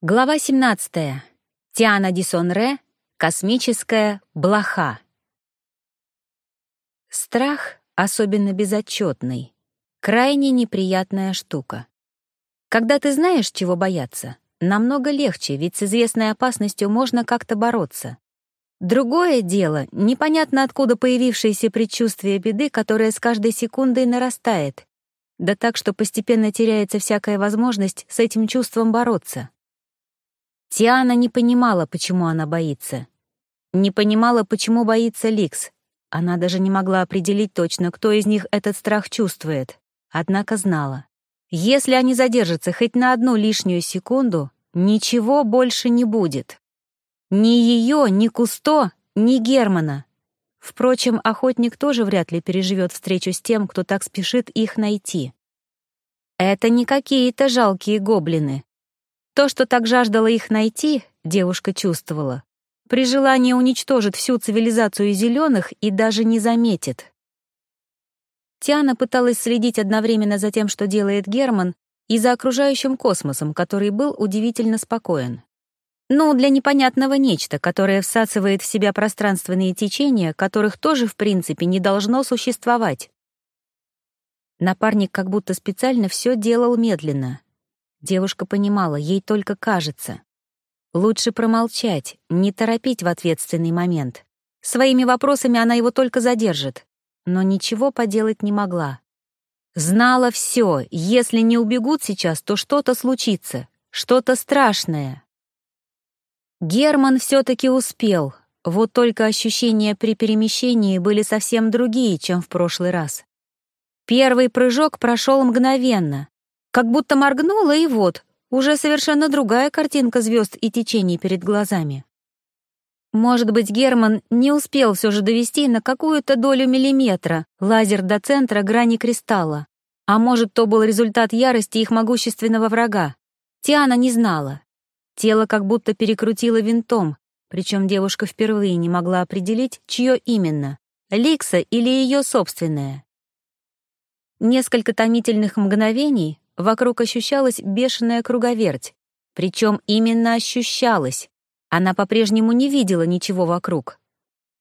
Глава 17. Тиана Дисонре. Космическая блоха. Страх, особенно безотчетный, крайне неприятная штука. Когда ты знаешь, чего бояться, намного легче, ведь с известной опасностью можно как-то бороться. Другое дело — непонятно откуда появившееся предчувствие беды, которое с каждой секундой нарастает, да так, что постепенно теряется всякая возможность с этим чувством бороться. Тиана не понимала, почему она боится. Не понимала, почему боится Ликс. Она даже не могла определить точно, кто из них этот страх чувствует. Однако знала. Если они задержатся хоть на одну лишнюю секунду, ничего больше не будет. Ни ее, ни Кусто, ни Германа. Впрочем, охотник тоже вряд ли переживет встречу с тем, кто так спешит их найти. Это не какие-то жалкие гоблины. То, что так жаждало их найти, девушка чувствовала. При желании уничтожит всю цивилизацию зеленых и даже не заметит. Тиана пыталась следить одновременно за тем, что делает Герман, и за окружающим космосом, который был удивительно спокоен. Ну, для непонятного нечто, которое всасывает в себя пространственные течения, которых тоже, в принципе, не должно существовать. Напарник как будто специально все делал медленно. Девушка понимала, ей только кажется. Лучше промолчать, не торопить в ответственный момент. Своими вопросами она его только задержит. Но ничего поделать не могла. Знала все, если не убегут сейчас, то что-то случится, что-то страшное. Герман все-таки успел, вот только ощущения при перемещении были совсем другие, чем в прошлый раз. Первый прыжок прошел мгновенно, как будто моргнула, и вот, уже совершенно другая картинка звезд и течений перед глазами. Может быть, Герман не успел все же довести на какую-то долю миллиметра лазер до центра грани кристалла. А может, то был результат ярости их могущественного врага. Тиана не знала. Тело как будто перекрутило винтом, причем девушка впервые не могла определить, чье именно — Ликса или ее собственное. Несколько томительных мгновений Вокруг ощущалась бешеная круговерть. Причем именно ощущалась. Она по-прежнему не видела ничего вокруг.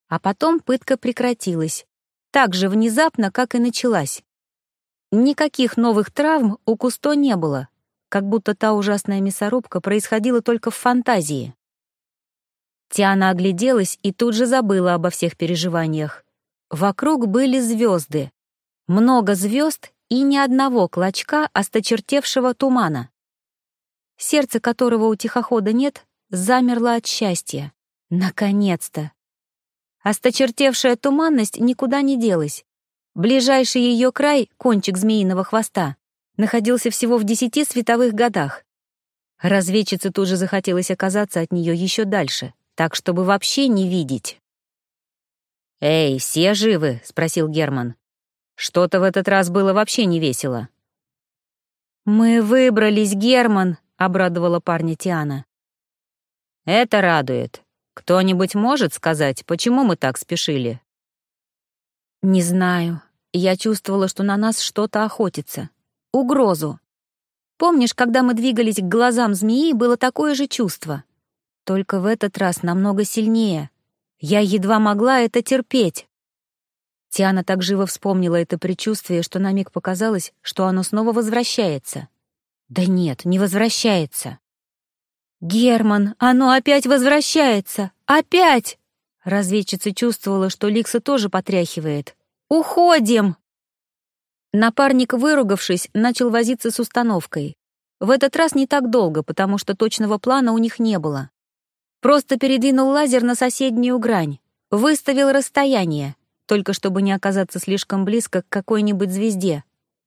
А потом пытка прекратилась. Так же внезапно, как и началась. Никаких новых травм у Кусто не было, как будто та ужасная мясорубка происходила только в фантазии. Тиана огляделась и тут же забыла обо всех переживаниях. Вокруг были звезды. Много звезд и ни одного клочка осточертевшего тумана. Сердце которого у тихохода нет, замерло от счастья. Наконец-то! Осточертевшая туманность никуда не делась. Ближайший ее край, кончик змеиного хвоста, находился всего в десяти световых годах. Разведчице тут же захотелось оказаться от нее еще дальше, так, чтобы вообще не видеть. «Эй, все живы?» — спросил Герман. Что-то в этот раз было вообще не весело. «Мы выбрались, Герман», — обрадовала парня Тиана. «Это радует. Кто-нибудь может сказать, почему мы так спешили?» «Не знаю. Я чувствовала, что на нас что-то охотится. Угрозу. Помнишь, когда мы двигались к глазам змеи, было такое же чувство? Только в этот раз намного сильнее. Я едва могла это терпеть. Тиана так живо вспомнила это предчувствие, что на миг показалось, что оно снова возвращается. Да нет, не возвращается. «Герман, оно опять возвращается! Опять!» Разведчица чувствовала, что Ликса тоже потряхивает. «Уходим!» Напарник, выругавшись, начал возиться с установкой. В этот раз не так долго, потому что точного плана у них не было. Просто передвинул лазер на соседнюю грань, выставил расстояние, только чтобы не оказаться слишком близко к какой-нибудь звезде,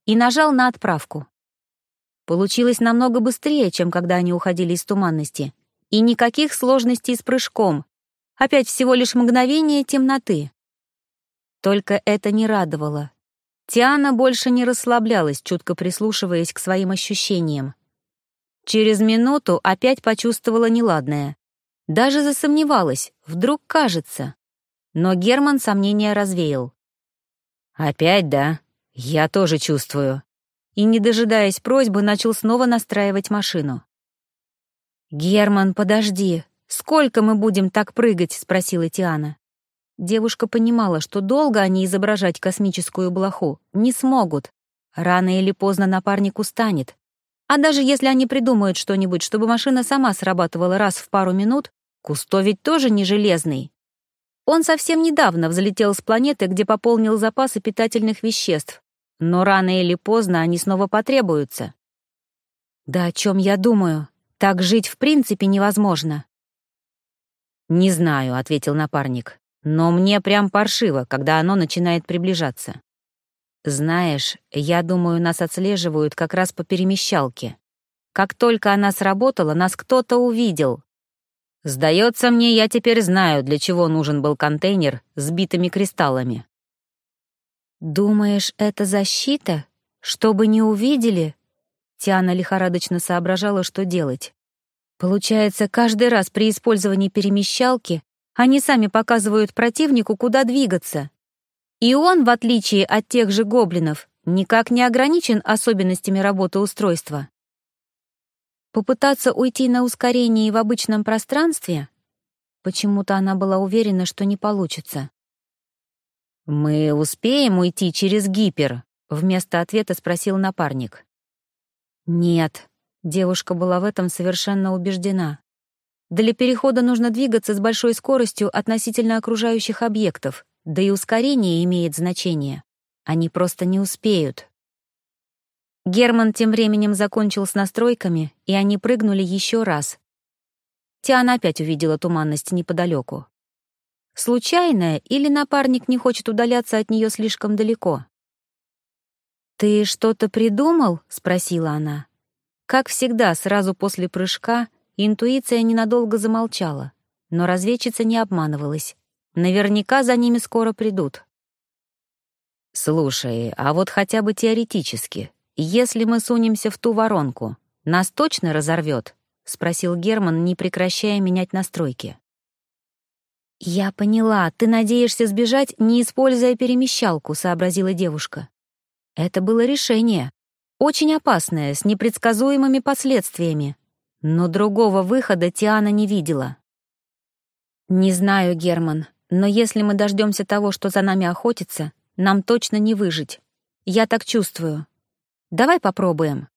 и нажал на отправку. Получилось намного быстрее, чем когда они уходили из туманности, и никаких сложностей с прыжком, опять всего лишь мгновение темноты. Только это не радовало. Тиана больше не расслаблялась, чутко прислушиваясь к своим ощущениям. Через минуту опять почувствовала неладное. Даже засомневалась, вдруг кажется. Но Герман сомнения развеял. «Опять, да? Я тоже чувствую». И, не дожидаясь просьбы, начал снова настраивать машину. «Герман, подожди! Сколько мы будем так прыгать?» — спросила Тиана. Девушка понимала, что долго они изображать космическую блоху не смогут. Рано или поздно напарник устанет. А даже если они придумают что-нибудь, чтобы машина сама срабатывала раз в пару минут, Кусто ведь тоже не железный. Он совсем недавно взлетел с планеты, где пополнил запасы питательных веществ. Но рано или поздно они снова потребуются. Да о чем я думаю? Так жить в принципе невозможно. «Не знаю», — ответил напарник. Но мне прям паршиво, когда оно начинает приближаться. Знаешь, я думаю, нас отслеживают как раз по перемещалке. Как только она сработала, нас кто-то увидел. Сдается мне, я теперь знаю, для чего нужен был контейнер с битыми кристаллами. «Думаешь, это защита? Чтобы не увидели?» Тиана лихорадочно соображала, что делать. Получается, каждый раз при использовании перемещалки они сами показывают противнику, куда двигаться. И он, в отличие от тех же гоблинов, никак не ограничен особенностями работы устройства. Попытаться уйти на ускорении в обычном пространстве? Почему-то она была уверена, что не получится. «Мы успеем уйти через гипер?» — вместо ответа спросил напарник. «Нет», — девушка была в этом совершенно убеждена. Для перехода нужно двигаться с большой скоростью относительно окружающих объектов, да и ускорение имеет значение. Они просто не успеют. Герман тем временем закончил с настройками, и они прыгнули еще раз. Тиана опять увидела туманность неподалеку. Случайная или напарник не хочет удаляться от нее слишком далеко? «Ты что-то придумал?» — спросила она. Как всегда, сразу после прыжка — Интуиция ненадолго замолчала, но разведчица не обманывалась. Наверняка за ними скоро придут. «Слушай, а вот хотя бы теоретически, если мы сунемся в ту воронку, нас точно разорвет?» — спросил Герман, не прекращая менять настройки. «Я поняла, ты надеешься сбежать, не используя перемещалку», — сообразила девушка. Это было решение. Очень опасное, с непредсказуемыми последствиями. Но другого выхода Тиана не видела. «Не знаю, Герман, но если мы дождемся того, что за нами охотится, нам точно не выжить. Я так чувствую. Давай попробуем».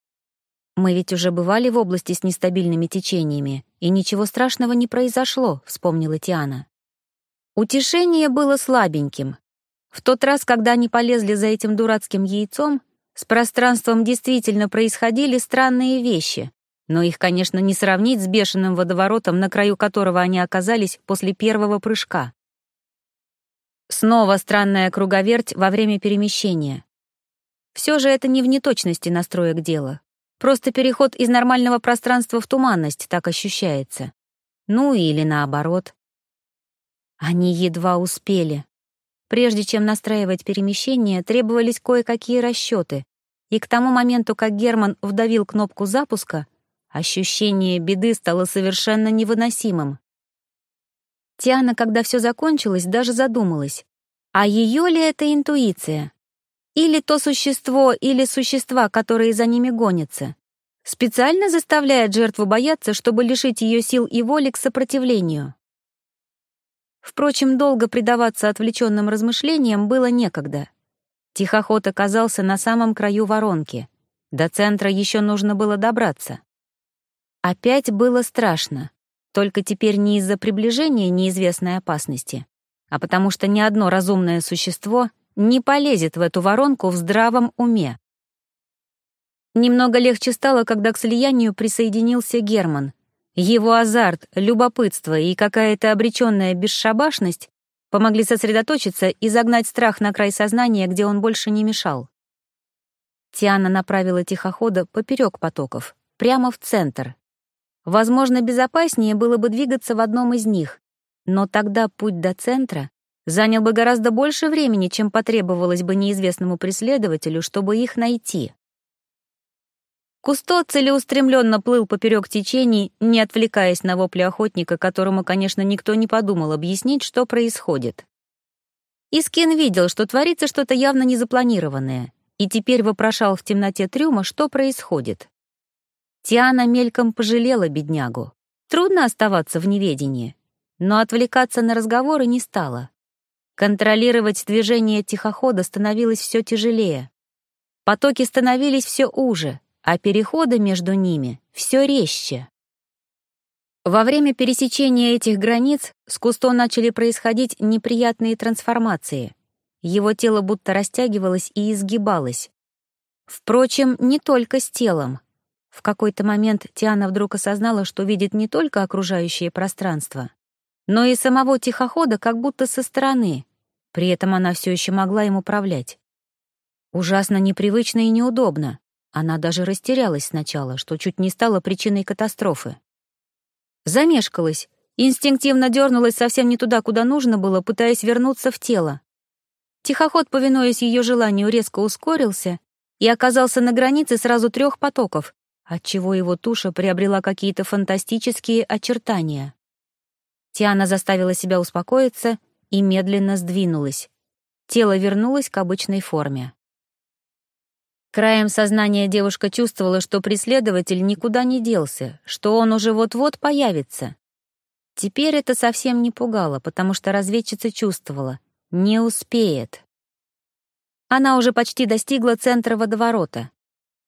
«Мы ведь уже бывали в области с нестабильными течениями, и ничего страшного не произошло», — вспомнила Тиана. Утешение было слабеньким. В тот раз, когда они полезли за этим дурацким яйцом, с пространством действительно происходили странные вещи, но их, конечно, не сравнить с бешеным водоворотом, на краю которого они оказались после первого прыжка. Снова странная круговерть во время перемещения. Все же это не в неточности настроек дела. Просто переход из нормального пространства в туманность так ощущается. Ну или наоборот. Они едва успели. Прежде чем настраивать перемещение, требовались кое-какие расчеты, и к тому моменту, как Герман вдавил кнопку запуска, Ощущение беды стало совершенно невыносимым. Тиана, когда все закончилось, даже задумалась, а ее ли это интуиция? Или то существо, или существа, которые за ними гонятся? Специально заставляет жертву бояться, чтобы лишить ее сил и воли к сопротивлению. Впрочем, долго предаваться отвлеченным размышлениям было некогда. Тихоход оказался на самом краю воронки. До центра еще нужно было добраться. Опять было страшно. Только теперь не из-за приближения неизвестной опасности, а потому что ни одно разумное существо не полезет в эту воронку в здравом уме. Немного легче стало, когда к слиянию присоединился Герман. Его азарт, любопытство и какая-то обреченная бесшабашность помогли сосредоточиться и загнать страх на край сознания, где он больше не мешал. Тиана направила тихохода поперек потоков, прямо в центр, Возможно, безопаснее было бы двигаться в одном из них, но тогда путь до центра занял бы гораздо больше времени, чем потребовалось бы неизвестному преследователю, чтобы их найти. Кусто целеустремленно плыл поперек течений, не отвлекаясь на вопли охотника, которому, конечно, никто не подумал объяснить, что происходит. Искин видел, что творится что-то явно незапланированное, и теперь вопрошал в темноте трюма, что происходит. Тиана мельком пожалела беднягу. Трудно оставаться в неведении, но отвлекаться на разговоры не стало. Контролировать движение тихохода становилось все тяжелее. Потоки становились все уже, а переходы между ними все резче. Во время пересечения этих границ с Кусто начали происходить неприятные трансформации. Его тело будто растягивалось и изгибалось. Впрочем, не только с телом. В какой-то момент Тиана вдруг осознала, что видит не только окружающее пространство, но и самого тихохода как будто со стороны. При этом она все еще могла им управлять. Ужасно непривычно и неудобно. Она даже растерялась сначала, что чуть не стало причиной катастрофы. Замешкалась, инстинктивно дернулась совсем не туда, куда нужно было, пытаясь вернуться в тело. Тихоход, повинуясь ее желанию, резко ускорился и оказался на границе сразу трех потоков, отчего его туша приобрела какие-то фантастические очертания. Тиана заставила себя успокоиться и медленно сдвинулась. Тело вернулось к обычной форме. Краем сознания девушка чувствовала, что преследователь никуда не делся, что он уже вот-вот появится. Теперь это совсем не пугало, потому что разведчица чувствовала — не успеет. Она уже почти достигла центра водоворота.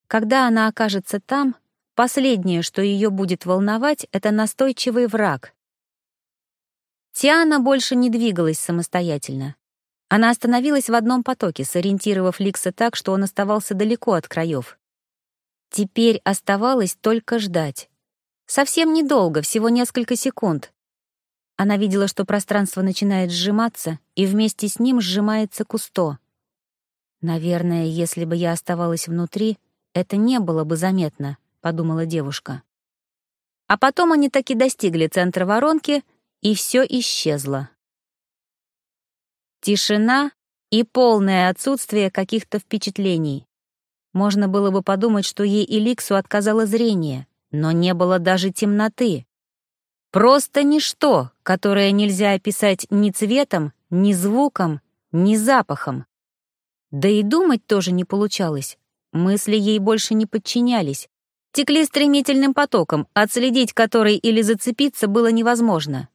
Когда она окажется там, последнее, что ее будет волновать, это настойчивый враг. Тиана больше не двигалась самостоятельно. Она остановилась в одном потоке, сориентировав Ликса так, что он оставался далеко от краев. Теперь оставалось только ждать. Совсем недолго, всего несколько секунд. Она видела, что пространство начинает сжиматься, и вместе с ним сжимается Кусто. Наверное, если бы я оставалась внутри, это не было бы заметно, подумала девушка. А потом они таки достигли центра воронки, и все исчезло. Тишина и полное отсутствие каких-то впечатлений. Можно было бы подумать, что ей и Ликсу отказало зрение, но не было даже темноты. Просто ничто, которое нельзя описать ни цветом, ни звуком, ни запахом. Да и думать тоже не получалось. Мысли ей больше не подчинялись. Текли стремительным потоком, отследить который или зацепиться было невозможно.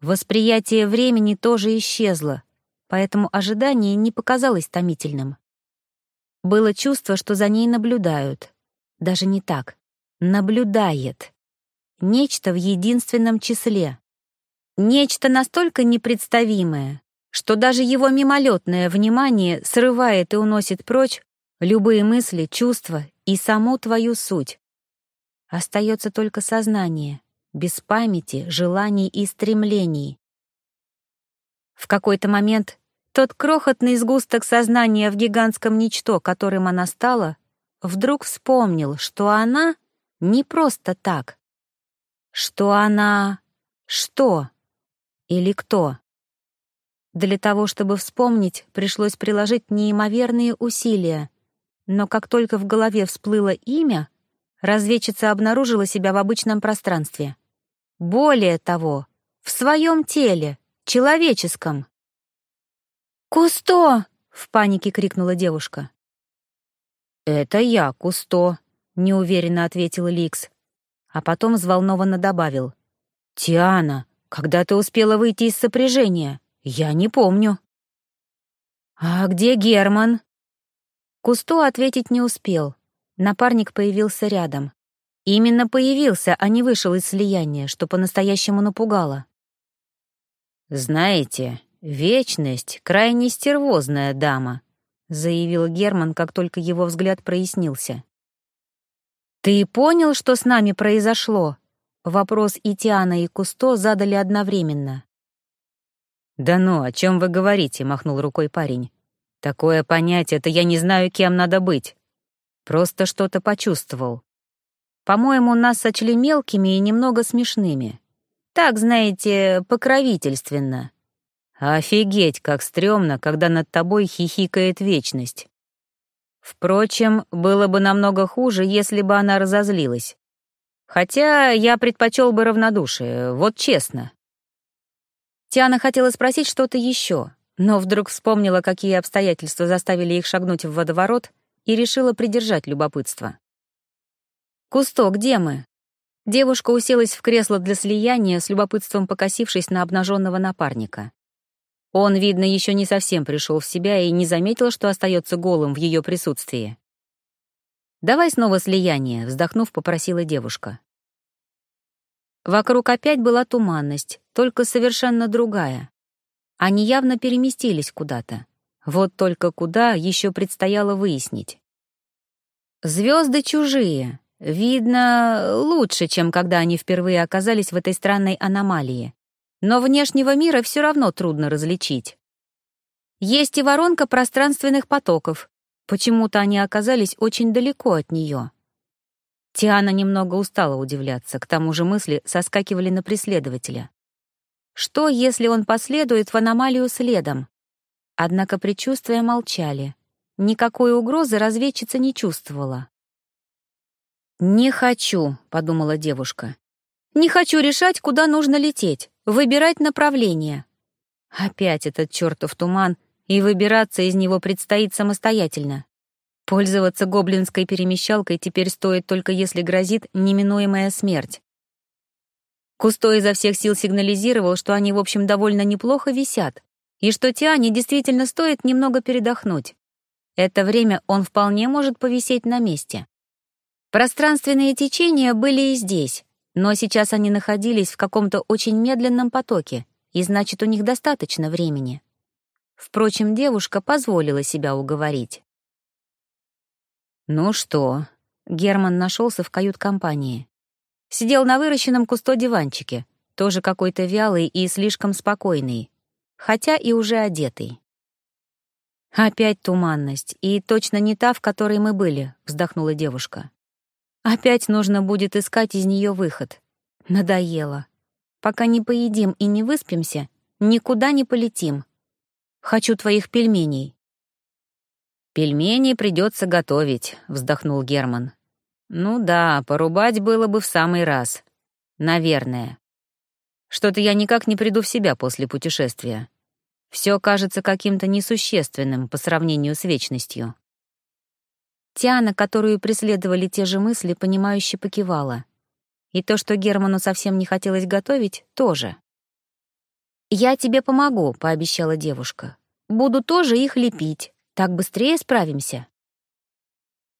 Восприятие времени тоже исчезло, поэтому ожидание не показалось томительным. Было чувство, что за ней наблюдают. Даже не так. Наблюдает. Нечто в единственном числе. Нечто настолько непредставимое, что даже его мимолетное внимание срывает и уносит прочь любые мысли, чувства и саму твою суть. Остается только сознание, без памяти, желаний и стремлений. В какой-то момент тот крохотный сгусток сознания в гигантском ничто, которым она стала, вдруг вспомнил, что она не просто так. Что она... что? Или кто? Для того, чтобы вспомнить, пришлось приложить неимоверные усилия. Но как только в голове всплыло имя, разведчица обнаружила себя в обычном пространстве. Более того, в своем теле, человеческом. «Кусто!» — в панике крикнула девушка. «Это я, Кусто», — неуверенно ответил Ликс, а потом взволнованно добавил. «Тиана, когда ты успела выйти из сопряжения? Я не помню». «А где Герман?» Кусто ответить не успел. Напарник появился рядом. Именно появился, а не вышел из слияния, что по-настоящему напугало. «Знаете, вечность — крайне стервозная дама», — заявил Герман, как только его взгляд прояснился. «Ты понял, что с нами произошло?» Вопрос и Тиана, и Кусто задали одновременно. «Да ну, о чем вы говорите?» — махнул рукой парень. Такое понятие, это я не знаю, кем надо быть. Просто что-то почувствовал. По-моему, нас сочли мелкими и немного смешными. Так, знаете, покровительственно. Офигеть, как стрёмно, когда над тобой хихикает вечность. Впрочем, было бы намного хуже, если бы она разозлилась. Хотя я предпочел бы равнодушие, вот честно. Тиана хотела спросить что-то еще, но вдруг вспомнила, какие обстоятельства заставили их шагнуть в водоворот, и решила придержать любопытство. «Кусто, где мы?» Девушка уселась в кресло для слияния, с любопытством покосившись на обнаженного напарника. Он, видно, еще не совсем пришел в себя и не заметил, что остается голым в ее присутствии. «Давай снова слияние», — вздохнув, попросила девушка. Вокруг опять была туманность, только совершенно другая. Они явно переместились куда-то. Вот только куда еще предстояло выяснить. Звезды чужие. Видно, лучше, чем когда они впервые оказались в этой странной аномалии. Но внешнего мира все равно трудно различить. Есть и воронка пространственных потоков. Почему-то они оказались очень далеко от нее. Тиана немного устала удивляться, к тому же мысли соскакивали на преследователя. Что, если он последует в аномалию следом? Однако предчувствия молчали. Никакой угрозы разведчица не чувствовала. «Не хочу», — подумала девушка. «Не хочу решать, куда нужно лететь, выбирать направление». Опять этот чертов туман, и выбираться из него предстоит самостоятельно. Пользоваться гоблинской перемещалкой теперь стоит только если грозит неминуемая смерть. Кусто изо всех сил сигнализировал, что они, в общем, довольно неплохо висят, и что Тиане действительно стоит немного передохнуть. Это время он вполне может повисеть на месте. Пространственные течения были и здесь, но сейчас они находились в каком-то очень медленном потоке, и значит, у них достаточно времени. Впрочем, девушка позволила себя уговорить. «Ну что?» — Герман нашелся в кают-компании. Сидел на выращенном кусто диванчике, тоже какой-то вялый и слишком спокойный, хотя и уже одетый. «Опять туманность, и точно не та, в которой мы были», — вздохнула девушка. «Опять нужно будет искать из нее выход. Надоело. Пока не поедим и не выспимся, никуда не полетим. Хочу твоих пельменей». «Пельмени придется готовить», — вздохнул Герман. «Ну да, порубать было бы в самый раз. Наверное. Что-то я никак не приду в себя после путешествия. Все кажется каким-то несущественным по сравнению с вечностью». Тиана, которую преследовали те же мысли, понимающе покивала. И то, что Герману совсем не хотелось готовить, тоже. «Я тебе помогу», — пообещала девушка. «Буду тоже их лепить. Так быстрее справимся».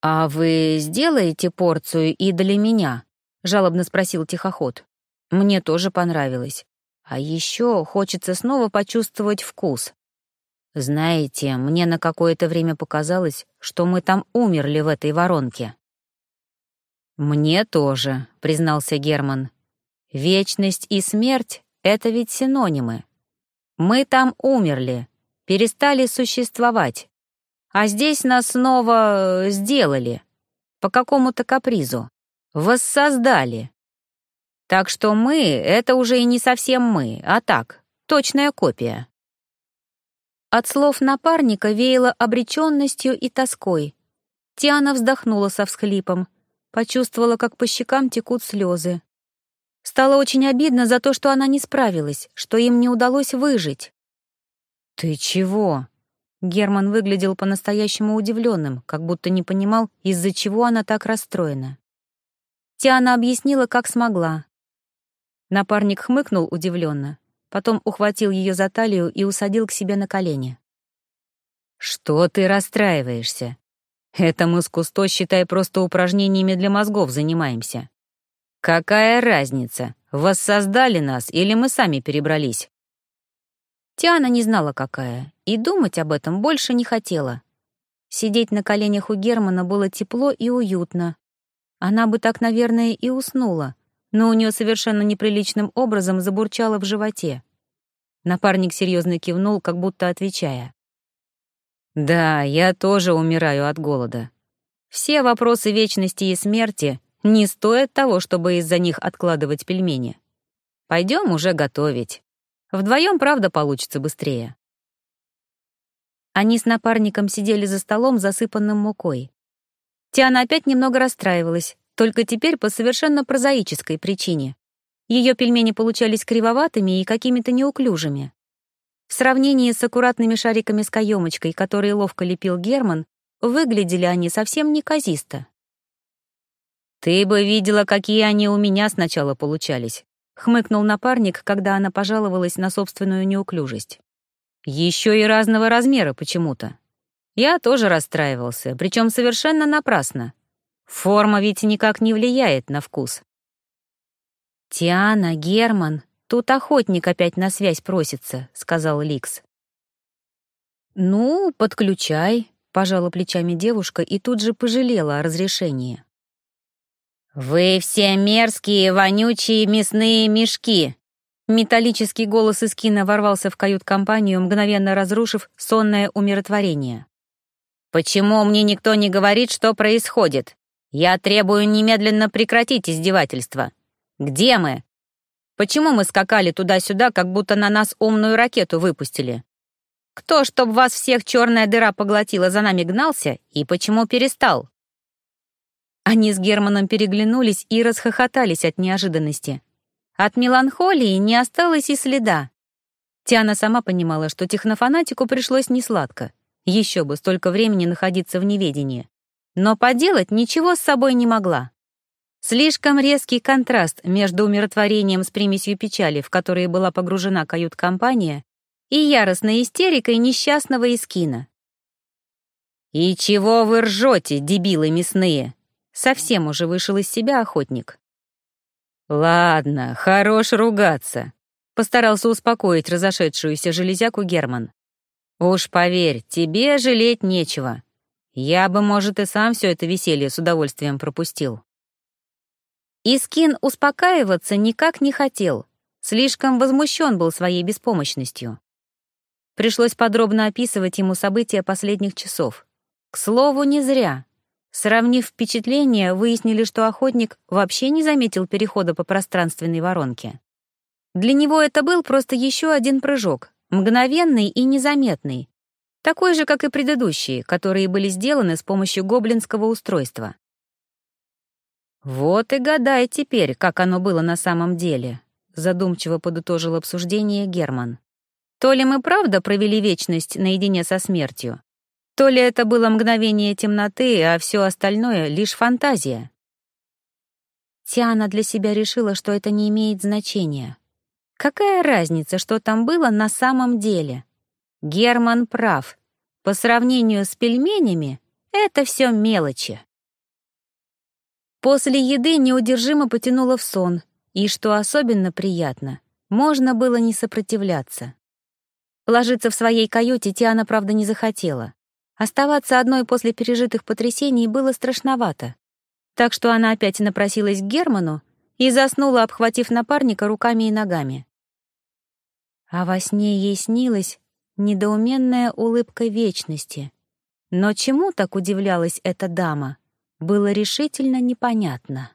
«А вы сделаете порцию и для меня?» — жалобно спросил тихоход. «Мне тоже понравилось. А еще хочется снова почувствовать вкус. Знаете, мне на какое-то время показалось, что мы там умерли в этой воронке». «Мне тоже», — признался Герман. «Вечность и смерть — это ведь синонимы. Мы там умерли, перестали существовать. А здесь нас снова э, сделали. По какому-то капризу. Воссоздали. Так что мы — это уже и не совсем мы, а так, точная копия. От слов напарника веяло обреченностью и тоской. Тиана вздохнула со всхлипом, почувствовала, как по щекам текут слезы. Стало очень обидно за то, что она не справилась, что им не удалось выжить. «Ты чего?» Герман выглядел по-настоящему удивленным, как будто не понимал, из-за чего она так расстроена. Тиана объяснила, как смогла. Напарник хмыкнул удивленно, потом ухватил ее за талию и усадил к себе на колени. «Что ты расстраиваешься? Это мы с Кусто, считай, просто упражнениями для мозгов занимаемся. Какая разница, воссоздали нас или мы сами перебрались?» Тиана не знала, какая, и думать об этом больше не хотела. Сидеть на коленях у Германа было тепло и уютно. Она бы так, наверное, и уснула, но у нее совершенно неприличным образом забурчало в животе. Напарник серьезно кивнул, как будто отвечая. «Да, я тоже умираю от голода. Все вопросы вечности и смерти не стоят того, чтобы из-за них откладывать пельмени. Пойдем уже готовить». Вдвоем, правда, получится быстрее. Они с напарником сидели за столом, засыпанным мукой. Тиана опять немного расстраивалась, только теперь по совершенно прозаической причине. Ее пельмени получались кривоватыми и какими-то неуклюжими. В сравнении с аккуратными шариками с каемочкой, которые ловко лепил Герман, выглядели они совсем неказисто. «Ты бы видела, какие они у меня сначала получались», — хмыкнул напарник, когда она пожаловалась на собственную неуклюжесть. «Еще и разного размера почему-то. Я тоже расстраивался, причем совершенно напрасно. Форма ведь никак не влияет на вкус». «Тиана, Герман, тут охотник опять на связь просится», — сказал Ликс. «Ну, подключай», — пожала плечами девушка и тут же пожалела о разрешении. «Вы все мерзкие, вонючие мясные мешки!» Металлический голос из кино ворвался в кают-компанию, мгновенно разрушив сонное умиротворение. «Почему мне никто не говорит, что происходит? Я требую немедленно прекратить издевательство. Где мы? Почему мы скакали туда-сюда, как будто на нас умную ракету выпустили? Кто, чтоб вас всех черная дыра поглотила, за нами гнался, и почему перестал?» Они с Германом переглянулись и расхохотались от неожиданности. От меланхолии не осталось и следа. Тиана сама понимала, что технофанатику пришлось несладко. Еще бы столько времени находиться в неведении. Но поделать ничего с собой не могла. Слишком резкий контраст между умиротворением с примесью печали, в которые была погружена кают-компания, и яростной истерикой несчастного Искина. «И чего вы ржете, дебилы мясные?» Совсем уже вышел из себя охотник. «Ладно, хорош ругаться», — постарался успокоить разошедшуюся железяку Герман. «Уж поверь, тебе жалеть нечего. Я бы, может, и сам все это веселье с удовольствием пропустил». Искин успокаиваться никак не хотел, слишком возмущен был своей беспомощностью. Пришлось подробно описывать ему события последних часов. К слову, не зря. Сравнив впечатления, выяснили, что охотник вообще не заметил перехода по пространственной воронке. Для него это был просто еще один прыжок, мгновенный и незаметный, такой же, как и предыдущие, которые были сделаны с помощью гоблинского устройства. «Вот и гадай теперь, как оно было на самом деле», — задумчиво подытожил обсуждение Герман. «То ли мы правда провели вечность наедине со смертью, то ли это было мгновение темноты, а все остальное — лишь фантазия. Тиана для себя решила, что это не имеет значения. Какая разница, что там было на самом деле? Герман прав. По сравнению с пельменями это все мелочи. После еды неудержимо потянуло в сон, и, что особенно приятно, можно было не сопротивляться. Ложиться в своей каюте Тиана, правда, не захотела. Оставаться одной после пережитых потрясений было страшновато. Так что она опять напросилась к Герману и заснула, обхватив напарника руками и ногами. А во сне ей снилась недоуменная улыбка вечности. Но чему так удивлялась эта дама, было решительно непонятно.